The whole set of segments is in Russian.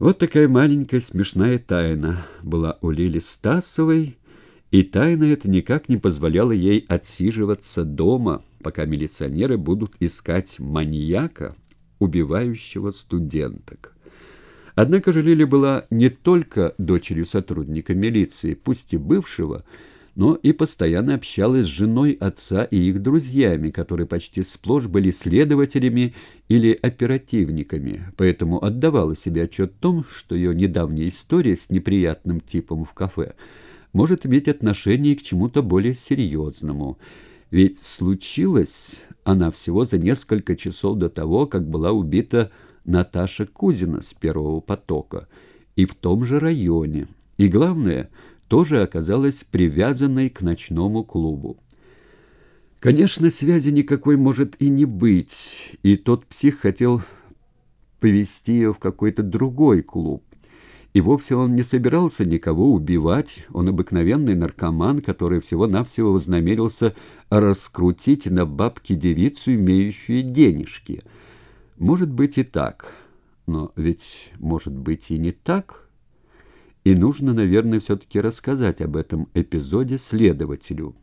Вот такая маленькая смешная тайна была у Лили Стасовой, и тайна эта никак не позволяла ей отсиживаться дома, пока милиционеры будут искать маньяка, убивающего студенток. Однако же Лили была не только дочерью сотрудника милиции, пусть и бывшего, но и постоянно общалась с женой отца и их друзьями, которые почти сплошь были следователями или оперативниками, поэтому отдавала себе отчет в том, что ее недавняя история с неприятным типом в кафе может иметь отношение к чему-то более серьезному. Ведь случилось она всего за несколько часов до того, как была убита Наташа Кузина с первого потока, и в том же районе. И главное – тоже оказалась привязанной к ночному клубу. Конечно, связи никакой может и не быть, и тот псих хотел повести ее в какой-то другой клуб. И вовсе он не собирался никого убивать, он обыкновенный наркоман, который всего-навсего вознамерился раскрутить на бабки девицу, имеющую денежки. Может быть и так, но ведь может быть и не так, и нужно, наверное, все-таки рассказать об этом эпизоде следователю.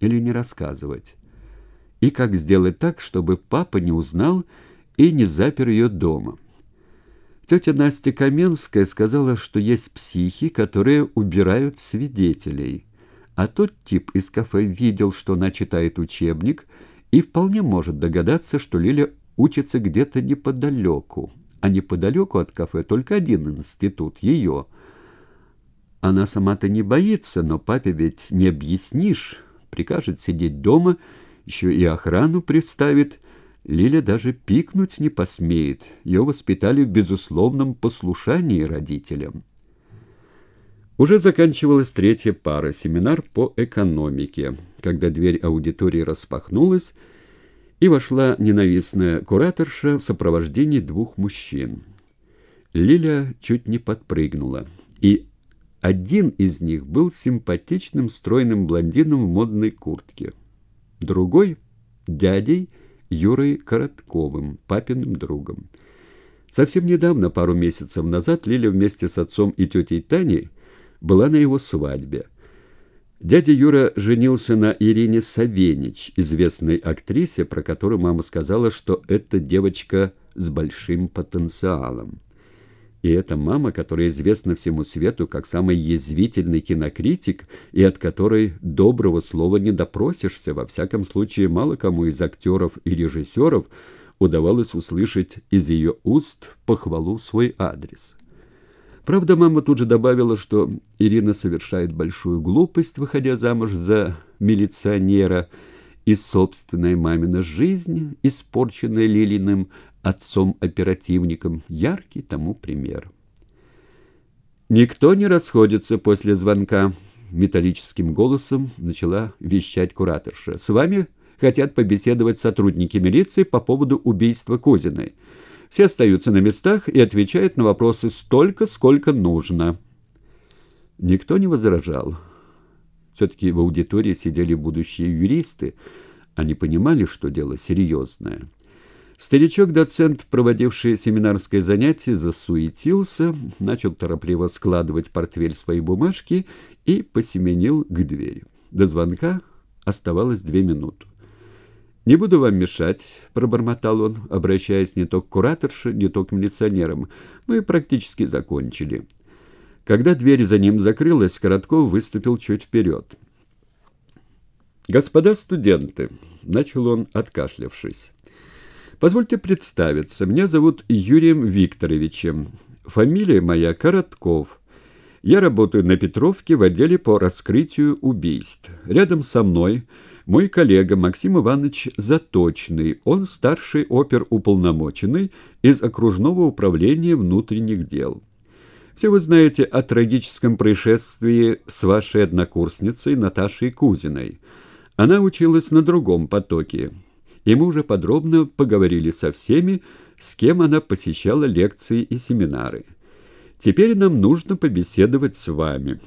Или не рассказывать. И как сделать так, чтобы папа не узнал и не запер ее дома. Тетя Настя Каменская сказала, что есть психи, которые убирают свидетелей. А тот тип из кафе видел, что она читает учебник, и вполне может догадаться, что Лиля учится где-то неподалеку. А неподалеку от кафе только один институт, ее – она сама-то не боится, но папе ведь не объяснишь. Прикажет сидеть дома, еще и охрану приставит. Лиля даже пикнуть не посмеет. Ее воспитали в безусловном послушании родителям. Уже заканчивалась третья пара, семинар по экономике, когда дверь аудитории распахнулась, и вошла ненавистная кураторша в сопровождении двух мужчин. Лиля чуть не подпрыгнула, и один из них был симпатичным стройным блондином в модной куртке. Другой — дядей Юрой Коротковым, папиным другом. Совсем недавно, пару месяцев назад, Лиля вместе с отцом и тетей Таней была на его свадьбе. Дядя Юра женился на Ирине Савенич, известной актрисе, про которую мама сказала, что это девочка с большим потенциалом. И эта мама, которая известна всему свету как самый язвительный кинокритик и от которой доброго слова не допросишься, во всяком случае мало кому из актеров и режиссеров удавалось услышать из ее уст похвалу свой адрес. Правда, мама тут же добавила, что Ирина совершает большую глупость, выходя замуж за милиционера, и собственная мамина жизнь, испорченная Лилиным отцом-оперативником, яркий тому пример. «Никто не расходится после звонка», — металлическим голосом начала вещать кураторша. «С вами хотят побеседовать сотрудники милиции по поводу убийства Кузиной. Все остаются на местах и отвечают на вопросы столько, сколько нужно». Никто не возражал. Все-таки в аудитории сидели будущие юристы. Они понимали, что дело серьезное. Старичок-доцент, проводивший семинарское занятие, засуетился, начал торопливо складывать портфель своей бумажки и посеменил к двери. До звонка оставалось две минуты. «Не буду вам мешать», — пробормотал он, обращаясь не то к кураторше, не то к милиционерам. «Мы практически закончили». Когда дверь за ним закрылась, Коротков выступил чуть вперед. «Господа студенты», — начал он, откашлявшись, — «позвольте представиться. Меня зовут Юрием Викторовичем. Фамилия моя Коротков. Я работаю на Петровке в отделе по раскрытию убийств. Рядом со мной мой коллега Максим Иванович Заточный. Он старший оперуполномоченный из окружного управления внутренних дел». Все вы знаете о трагическом происшествии с вашей однокурсницей Наташей Кузиной. Она училась на другом потоке, и мы уже подробно поговорили со всеми, с кем она посещала лекции и семинары. Теперь нам нужно побеседовать с вами.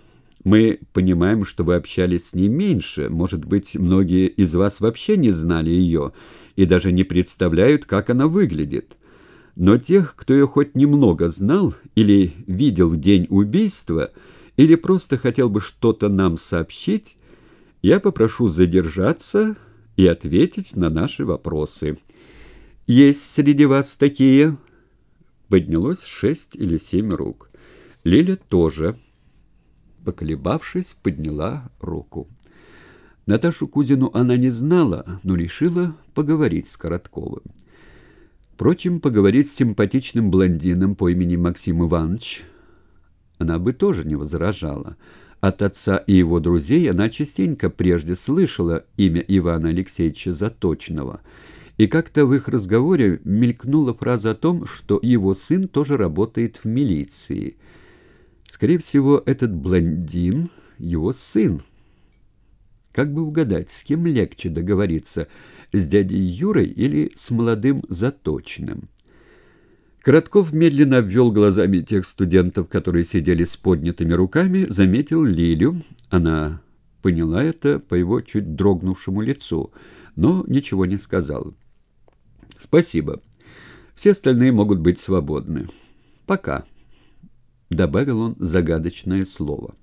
Мы понимаем, что вы общались с ней меньше, может быть, многие из вас вообще не знали ее и даже не представляют, как она выглядит. но тех, кто ее хоть немного знал или видел в день убийства, или просто хотел бы что-то нам сообщить, я попрошу задержаться и ответить на наши вопросы. Есть среди вас такие? Поднялось шесть или семь рук. Лиля тоже, поколебавшись, подняла руку. Наташу Кузину она не знала, но решила поговорить с Коротковым. Впрочем, поговорить с симпатичным блондином по имени Максим Иванович она бы тоже не возражала. От отца и его друзей она частенько прежде слышала имя Ивана Алексеевича Заточного, и как-то в их разговоре мелькнула фраза о том, что его сын тоже работает в милиции. Скорее всего, этот блондин — его сын. Как бы угадать, с кем легче договориться — с дядей Юрой или с молодым Заточным. Коротков медленно обвел глазами тех студентов, которые сидели с поднятыми руками, заметил Лилю. Она поняла это по его чуть дрогнувшему лицу, но ничего не сказал. «Спасибо. Все остальные могут быть свободны. Пока», — добавил он загадочное слово.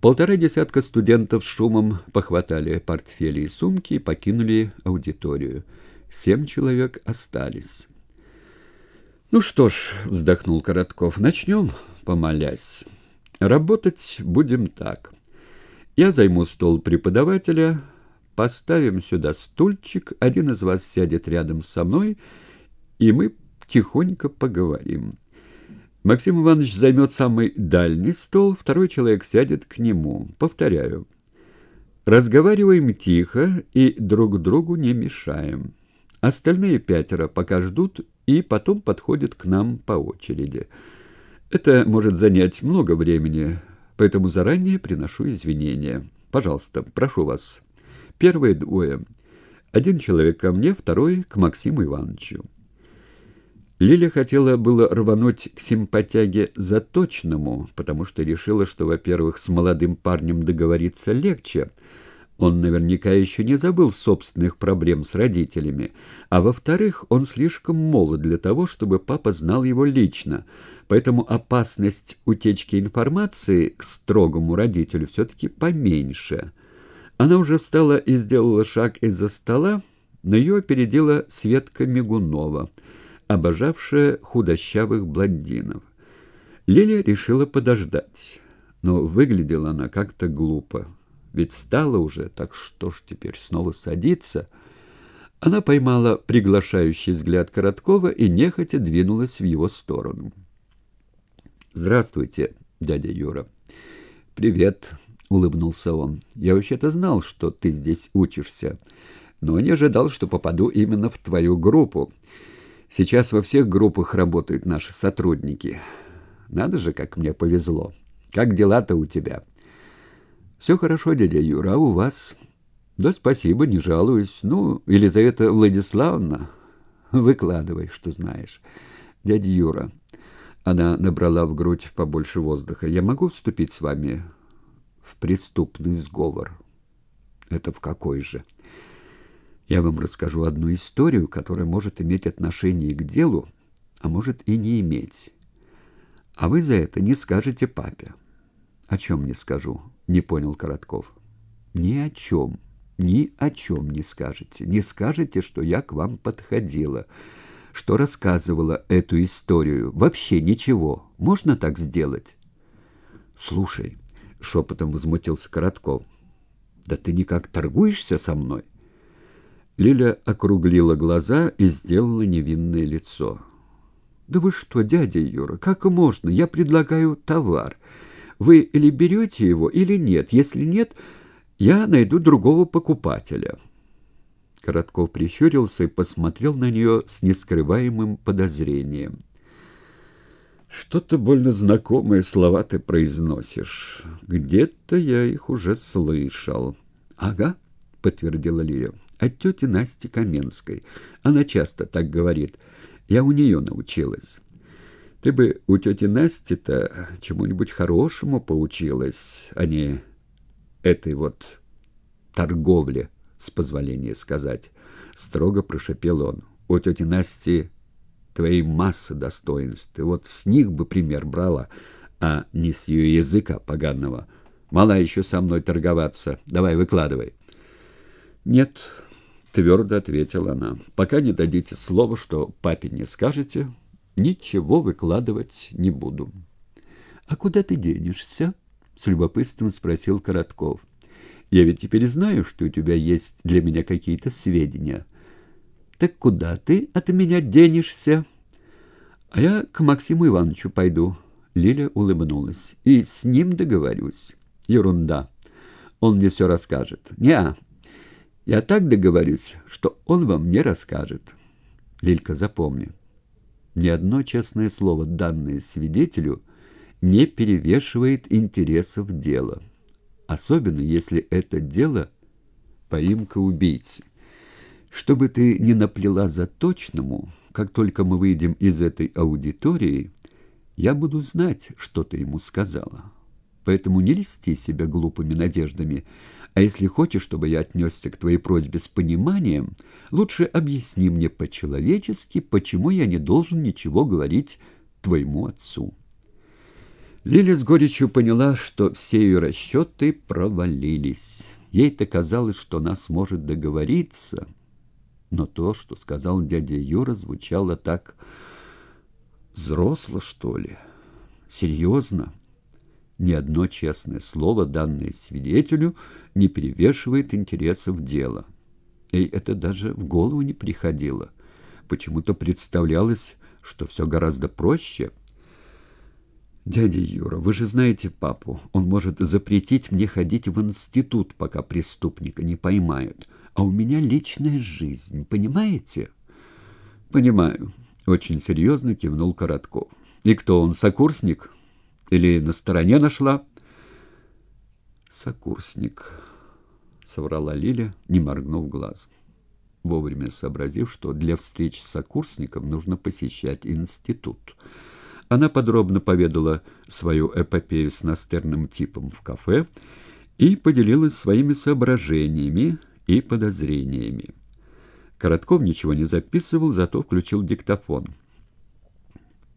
Полтора десятка студентов с шумом похватали портфели и сумки и покинули аудиторию. Семь человек остались. «Ну что ж», — вздохнул Коротков, — «начнем, помолясь. Работать будем так. Я займу стол преподавателя, поставим сюда стульчик, один из вас сядет рядом со мной, и мы тихонько поговорим». Максим Иванович займет самый дальний стол, второй человек сядет к нему. Повторяю. Разговариваем тихо и друг другу не мешаем. Остальные пятеро пока ждут и потом подходят к нам по очереди. Это может занять много времени, поэтому заранее приношу извинения. Пожалуйста, прошу вас. Первые двое. Один человек ко мне, второй к Максиму Ивановичу. Лиля хотела было рвануть к симпатяге заточному, потому что решила, что, во-первых, с молодым парнем договориться легче. Он наверняка еще не забыл собственных проблем с родителями. А во-вторых, он слишком молод для того, чтобы папа знал его лично. Поэтому опасность утечки информации к строгому родителю все-таки поменьше. Она уже встала и сделала шаг из-за стола, но ее опередила Светка Мигунова — обожавшая худощавых блондинов. Лилия решила подождать, но выглядела она как-то глупо. Ведь встала уже, так что ж теперь снова садиться? Она поймала приглашающий взгляд Короткова и нехотя двинулась в его сторону. «Здравствуйте, дядя Юра». «Привет», — улыбнулся он. «Я вообще-то знал, что ты здесь учишься, но не ожидал, что попаду именно в твою группу». Сейчас во всех группах работают наши сотрудники. Надо же, как мне повезло. Как дела-то у тебя? Все хорошо, дядя Юра, а у вас? Да спасибо, не жалуюсь. Ну, Елизавета Владиславовна, выкладывай, что знаешь. Дядя Юра, она набрала в грудь побольше воздуха. Я могу вступить с вами в преступный сговор? Это в какой же? Я вам расскажу одну историю, которая может иметь отношение к делу, а может и не иметь. А вы за это не скажете папе. О чем не скажу? Не понял Коротков. Ни о чем, ни о чем не скажете. Не скажете, что я к вам подходила, что рассказывала эту историю. Вообще ничего. Можно так сделать? Слушай, шепотом возмутился Коротков. Да ты никак торгуешься со мной? Лиля округлила глаза и сделала невинное лицо. «Да вы что, дядя Юра, как можно? Я предлагаю товар. Вы или берете его, или нет. Если нет, я найду другого покупателя». Коротков прищурился и посмотрел на нее с нескрываемым подозрением. «Что-то больно знакомые слова ты произносишь. Где-то я их уже слышал». «Ага», — подтвердила Лия от тети Насти Каменской. Она часто так говорит. Я у нее научилась. Ты бы у тети Насти-то чему-нибудь хорошему поучилась, а не этой вот торговле, с позволения сказать. Строго прошепел он. У тети Насти твоей массы достоинств. Ты вот с них бы пример брала, а не с ее языка поганого. Мала еще со мной торговаться. Давай, выкладывай. Нет, твердо ответила она. Пока не дадите слова, что папе не скажете, ничего выкладывать не буду. А куда ты денешься? С любопытством спросил Коротков. Я ведь теперь знаю, что у тебя есть для меня какие-то сведения. Так куда ты от меня денешься? А я к Максиму Ивановичу пойду. Лиля улыбнулась. И с ним договорюсь. Ерунда. Он мне все расскажет. Не, я так договорюсь, что он вам не расскажет. Лилька, запомни. Ни одно честное слово, данное свидетелю, не перевешивает интересов дела особенно если это дело поимка убийцы. Чтобы ты не наплела за точному, как только мы выйдем из этой аудитории, я буду знать, что ты ему сказала. Поэтому не листи себя глупыми надеждами, а если хочешь, чтобы я отнесся к твоей просьбе с пониманием, лучше объясни мне по-человечески, почему я не должен ничего говорить твоему отцу». Лиля с горечью поняла, что все ее расчеты провалились. Ей-то казалось, что она сможет договориться, но то, что сказал дядя Юра, звучало так взросло, что ли, серьезно. Ни одно честное слово, данное свидетелю, не перевешивает интересов дела. И это даже в голову не приходило. Почему-то представлялось, что все гораздо проще — «Дядя Юра, вы же знаете папу. Он может запретить мне ходить в институт, пока преступника не поймают. А у меня личная жизнь, понимаете?» «Понимаю», — очень серьезно кивнул Коротков. «И кто он, сокурсник? Или на стороне нашла?» «Сокурсник», — соврала Лиля, не моргнув глаз, вовремя сообразив, что для встреч с сокурсником нужно посещать институт. Она подробно поведала свою эпопею с настырным типом в кафе и поделилась своими соображениями и подозрениями. Коротков ничего не записывал, зато включил диктофон.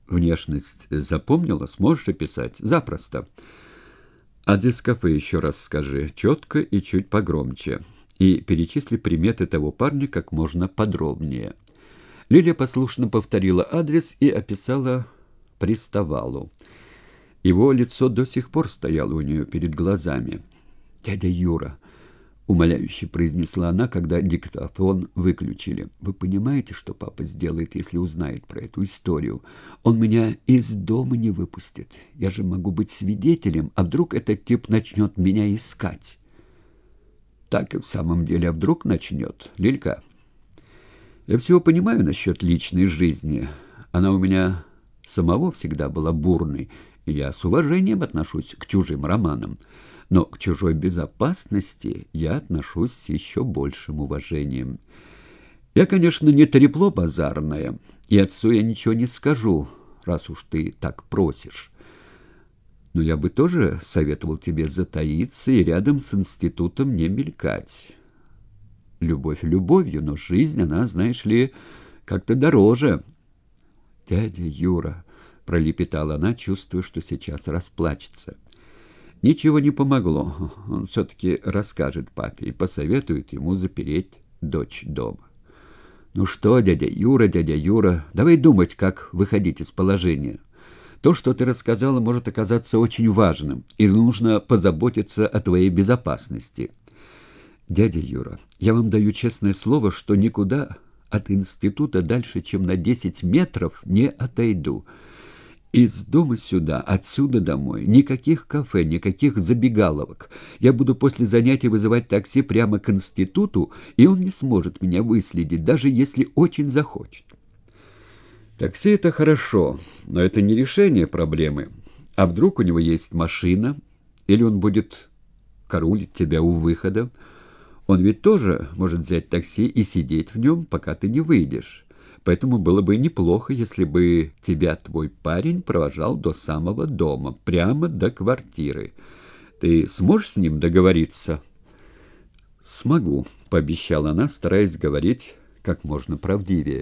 «Внешность запомнила? Сможешь описать?» «Запросто». «Адрес кафе еще раз скажи, четко и чуть погромче, и перечисли приметы того парня как можно подробнее». Лилия послушно повторила адрес и описала приставалу. Его лицо до сих пор стояло у нее перед глазами. «Дядя Юра», — умоляюще произнесла она, когда диктофон выключили, — «вы понимаете, что папа сделает, если узнает про эту историю? Он меня из дома не выпустит. Я же могу быть свидетелем, а вдруг этот тип начнет меня искать?» «Так и в самом деле, а вдруг начнет? Лилька?» «Я всего понимаю насчет личной жизни. Она у меня самого всегда была бурной, и я с уважением отношусь к чужим романам. Но к чужой безопасности я отношусь с еще большим уважением. Я, конечно, не трепло базарное, и отцу я ничего не скажу, раз уж ты так просишь. Но я бы тоже советовал тебе затаиться и рядом с институтом не мелькать. Любовь любовью, но жизнь, она, знаешь ли, как-то дороже, «Дядя Юра», — пролепетала она, чувствуя, что сейчас расплачется. Ничего не помогло. Он все-таки расскажет папе и посоветует ему запереть дочь дома. «Ну что, дядя Юра, дядя Юра, давай думать, как выходить из положения. То, что ты рассказала, может оказаться очень важным, и нужно позаботиться о твоей безопасности». «Дядя Юра, я вам даю честное слово, что никуда от института дальше, чем на десять метров, не отойду. Из дома сюда, отсюда домой. Никаких кафе, никаких забегаловок. Я буду после занятий вызывать такси прямо к институту, и он не сможет меня выследить, даже если очень захочет. Такси — это хорошо, но это не решение проблемы. А вдруг у него есть машина, или он будет карулить тебя у выхода, он ведь тоже может взять такси и сидеть в нем, пока ты не выйдешь. Поэтому было бы неплохо, если бы тебя твой парень провожал до самого дома, прямо до квартиры. Ты сможешь с ним договориться?» «Смогу», — пообещала она, стараясь говорить как можно правдивее.